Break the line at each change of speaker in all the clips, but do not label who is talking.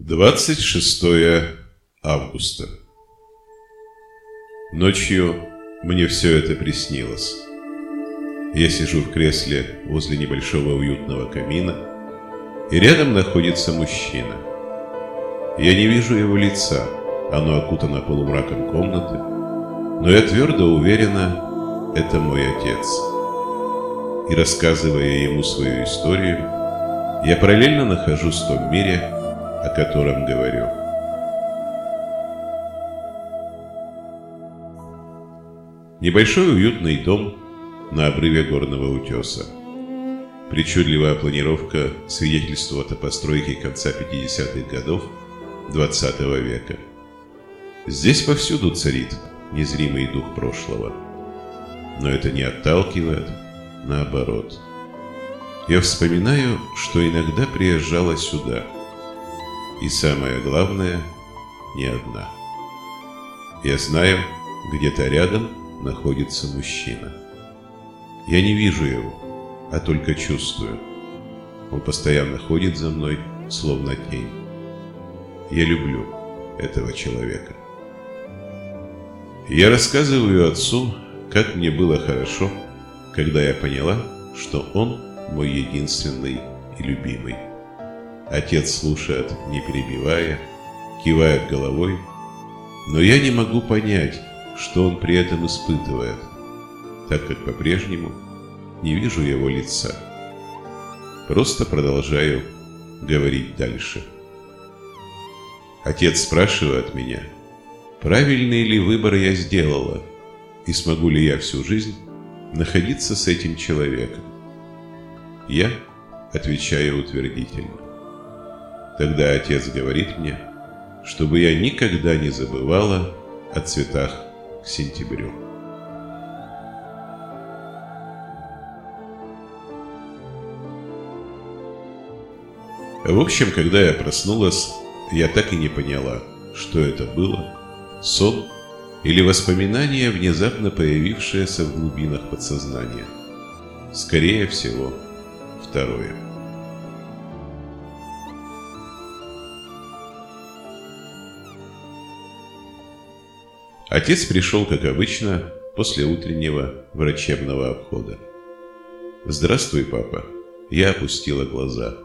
26 августа. Ночью мне все это приснилось. Я сижу в кресле возле небольшого уютного камина, и рядом находится мужчина. Я не вижу его лица, оно окутано полумраком комнаты, но я твердо уверена, это мой отец. И рассказывая ему свою историю, я параллельно нахожусь в том мире, о котором говорю. Небольшой уютный дом на обрыве горного утеса. Причудливая планировка свидетельствует о постройке конца 50-х годов 20 -го века. Здесь повсюду царит незримый дух прошлого. Но это не отталкивает, наоборот. Я вспоминаю, что иногда приезжала сюда – и самое главное, не одна. Я знаю, где-то рядом находится мужчина. Я не вижу его, а только чувствую. Он постоянно ходит за мной, словно тень. Я люблю этого человека. Я рассказываю отцу, как мне было хорошо, когда я поняла, что он мой единственный и любимый. Отец слушает, не перебивая, кивает головой, но я не могу понять, что он при этом испытывает, так как по-прежнему не вижу его лица. Просто продолжаю говорить дальше. Отец спрашивает меня, правильный ли выбор я сделала, и смогу ли я всю жизнь находиться с этим человеком. Я отвечаю утвердительно. Тогда отец говорит мне, чтобы я никогда не забывала о цветах к сентябрю. В общем, когда я проснулась, я так и не поняла, что это было, сон или воспоминание, внезапно появившееся в глубинах подсознания. Скорее всего, второе. Отец пришел, как обычно, после утреннего врачебного обхода. «Здравствуй, папа». Я опустила глаза.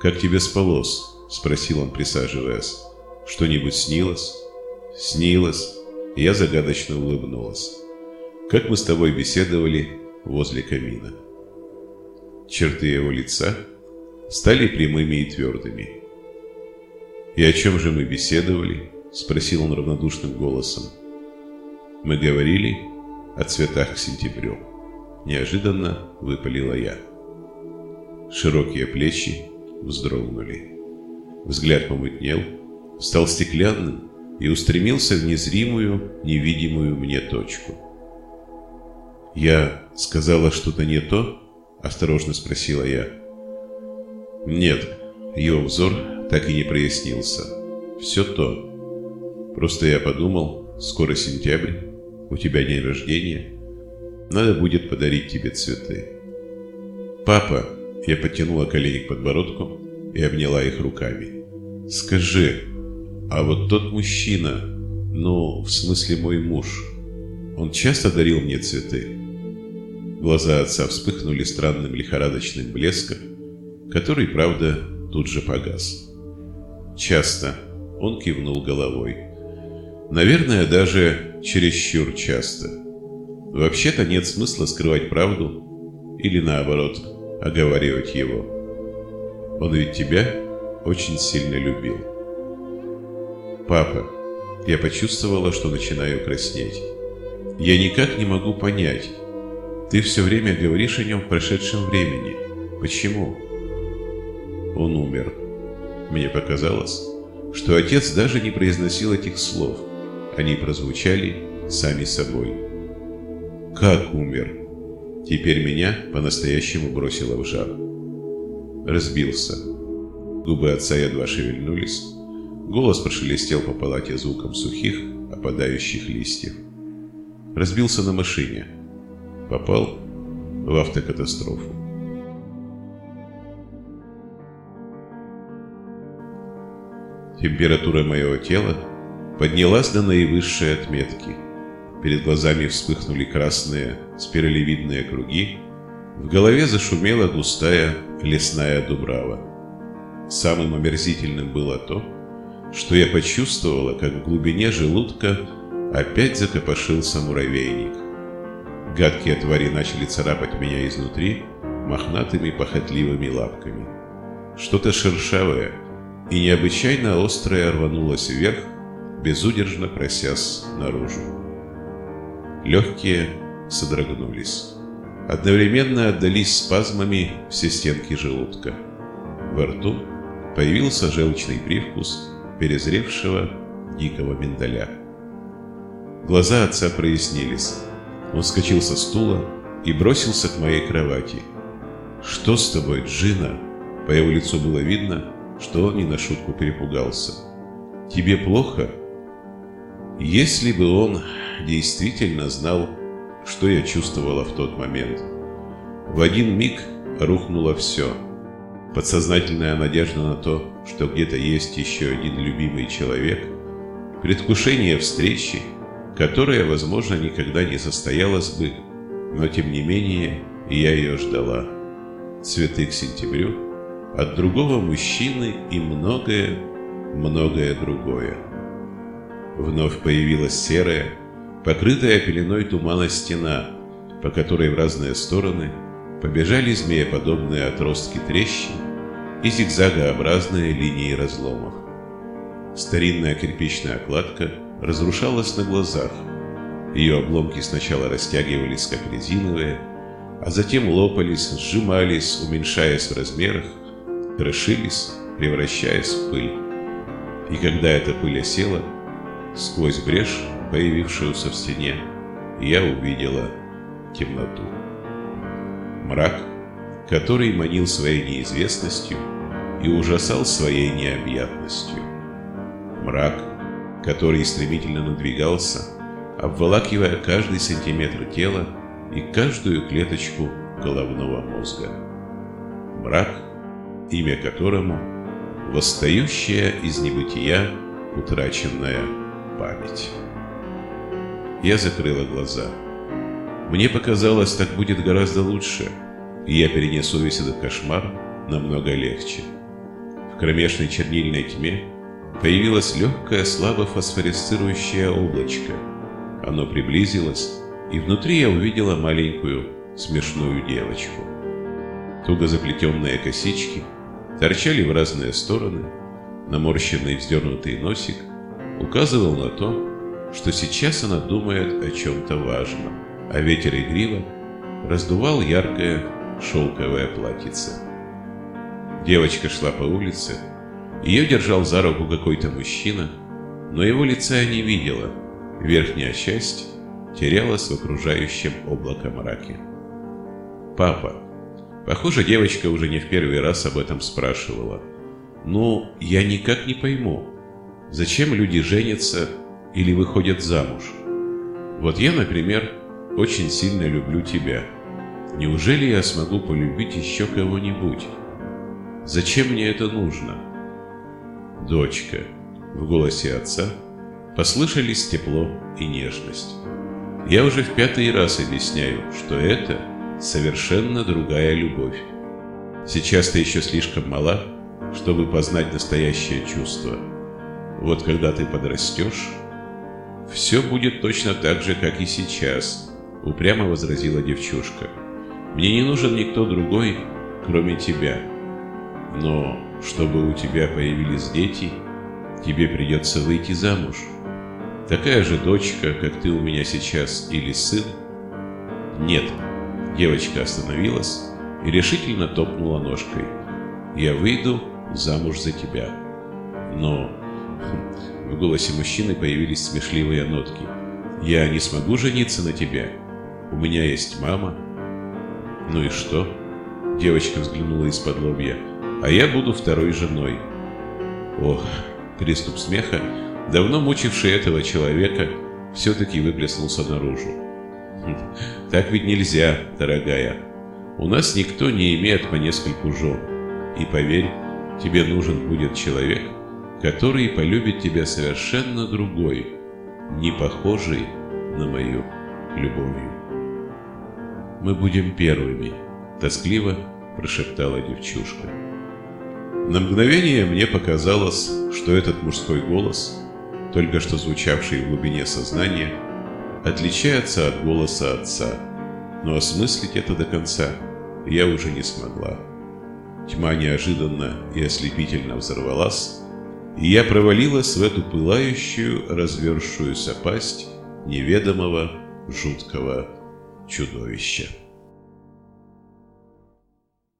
«Как тебе спалось?» – спросил он, присаживаясь. «Что-нибудь снилось?» «Снилось». Я загадочно улыбнулась. «Как мы с тобой беседовали возле камина». Черты его лица стали прямыми и твердыми. «И о чем же мы беседовали?» — спросил он равнодушным голосом. «Мы говорили о цветах к сентябрю». Неожиданно выпалила я. Широкие плечи вздрогнули. Взгляд помутнел, стал стеклянным и устремился в незримую, невидимую мне точку. «Я сказала что-то не то?» – осторожно спросила я. «Нет», – его взор так и не прояснился. «Все то». Просто я подумал, скоро сентябрь, у тебя день рождения, надо будет подарить тебе цветы. Папа, я подтянула колени к подбородку и обняла их руками. Скажи, а вот тот мужчина, ну, в смысле мой муж, он часто дарил мне цветы? Глаза отца вспыхнули странным лихорадочным блеском, который, правда, тут же погас. Часто он кивнул головой. Наверное, даже чересчур часто. Вообще-то нет смысла скрывать правду или наоборот, оговаривать его. Он ведь тебя очень сильно любил. Папа, я почувствовала, что начинаю краснеть. Я никак не могу понять. Ты все время говоришь о нем в прошедшем времени. Почему? Он умер. Мне показалось, что отец даже не произносил этих слов – они прозвучали сами собой. Как умер? Теперь меня по-настоящему бросило в жар. Разбился. Губы отца едва шевельнулись. Голос прошелестел по палате звуком сухих, опадающих листьев. Разбился на машине. Попал в автокатастрофу. Температура моего тела поднялась до наивысшей отметки. Перед глазами вспыхнули красные спиралевидные круги, в голове зашумела густая лесная дубрава. Самым омерзительным было то, что я почувствовала, как в глубине желудка опять закопошился муравейник. Гадкие твари начали царапать меня изнутри мохнатыми похотливыми лапками. Что-то шершавое и необычайно острое рванулось вверх, безудержно просясь наружу. Легкие содрогнулись. Одновременно отдались спазмами все стенки желудка. Во рту появился желчный привкус перезревшего дикого миндаля. Глаза отца прояснились. Он вскочил со стула и бросился к моей кровати. «Что с тобой, Джина?» По его лицу было видно, что он не на шутку перепугался. «Тебе плохо?» Если бы он действительно знал, что я чувствовала в тот момент. В один миг рухнуло все. Подсознательная надежда на то, что где-то есть еще один любимый человек, предвкушение встречи, которая, возможно, никогда не состоялась бы, но тем не менее я ее ждала. Цветы к сентябрю, от другого мужчины и многое, многое другое. Вновь появилась серая, покрытая пеленой тумана стена, по которой в разные стороны побежали змееподобные отростки трещин и зигзагообразные линии разломов. Старинная кирпичная кладка разрушалась на глазах. Ее обломки сначала растягивались, как резиновые, а затем лопались, сжимались, уменьшаясь в размерах, крошились, превращаясь в пыль. И когда эта пыль осела, сквозь брешь появившуюся в стене, я увидела темноту. Мрак, который манил своей неизвестностью и ужасал своей необъятностью. Мрак, который стремительно надвигался, обволакивая каждый сантиметр тела и каждую клеточку головного мозга. Мрак, имя которому – восстающая из небытия утраченная память. Я закрыла глаза. Мне показалось, так будет гораздо лучше, и я перенесу весь этот кошмар намного легче. В кромешной чернильной тьме появилось легкое, слабо фосфоресцирующее облачко. Оно приблизилось, и внутри я увидела маленькую, смешную девочку. Туго заплетенные косички торчали в разные стороны, наморщенный вздернутый носик указывал на то, что сейчас она думает о чем-то важном, а ветер игриво раздувал яркое шелковое платьице. Девочка шла по улице, ее держал за руку какой-то мужчина, но его лица не видела, верхняя часть терялась в окружающем облакомраке. «Папа». Похоже, девочка уже не в первый раз об этом спрашивала. «Ну, я никак не пойму, зачем люди женятся или выходят замуж. Вот я, например, очень сильно люблю тебя. Неужели я смогу полюбить еще кого-нибудь? Зачем мне это нужно? Дочка, в голосе отца послышались тепло и нежность. Я уже в пятый раз объясняю, что это совершенно другая любовь. Сейчас ты еще слишком мала, чтобы познать настоящее чувство. Вот когда ты подрастешь, «Все будет точно так же, как и сейчас», — упрямо возразила девчушка. «Мне не нужен никто другой, кроме тебя. Но чтобы у тебя появились дети, тебе придется выйти замуж. Такая же дочка, как ты у меня сейчас, или сын?» «Нет», — девочка остановилась и решительно топнула ножкой. «Я выйду замуж за тебя. Но в голосе мужчины появились смешливые нотки. «Я не смогу жениться на тебе. У меня есть мама». «Ну и что?» Девочка взглянула из-под лобья. «А я буду второй женой». Ох, приступ смеха, давно мучивший этого человека, все-таки выплеснулся наружу. «Хм, «Так ведь нельзя, дорогая. У нас никто не имеет по нескольку жен. И поверь, тебе нужен будет человек, который полюбит тебя совершенно другой, не похожий на мою любовью. «Мы будем первыми», — тоскливо прошептала девчушка. На мгновение мне показалось, что этот мужской голос, только что звучавший в глубине сознания, отличается от голоса отца, но осмыслить это до конца я уже не смогла. Тьма неожиданно и ослепительно взорвалась, и я провалилась в эту пылающую, развершуюся пасть неведомого жуткого чудовища.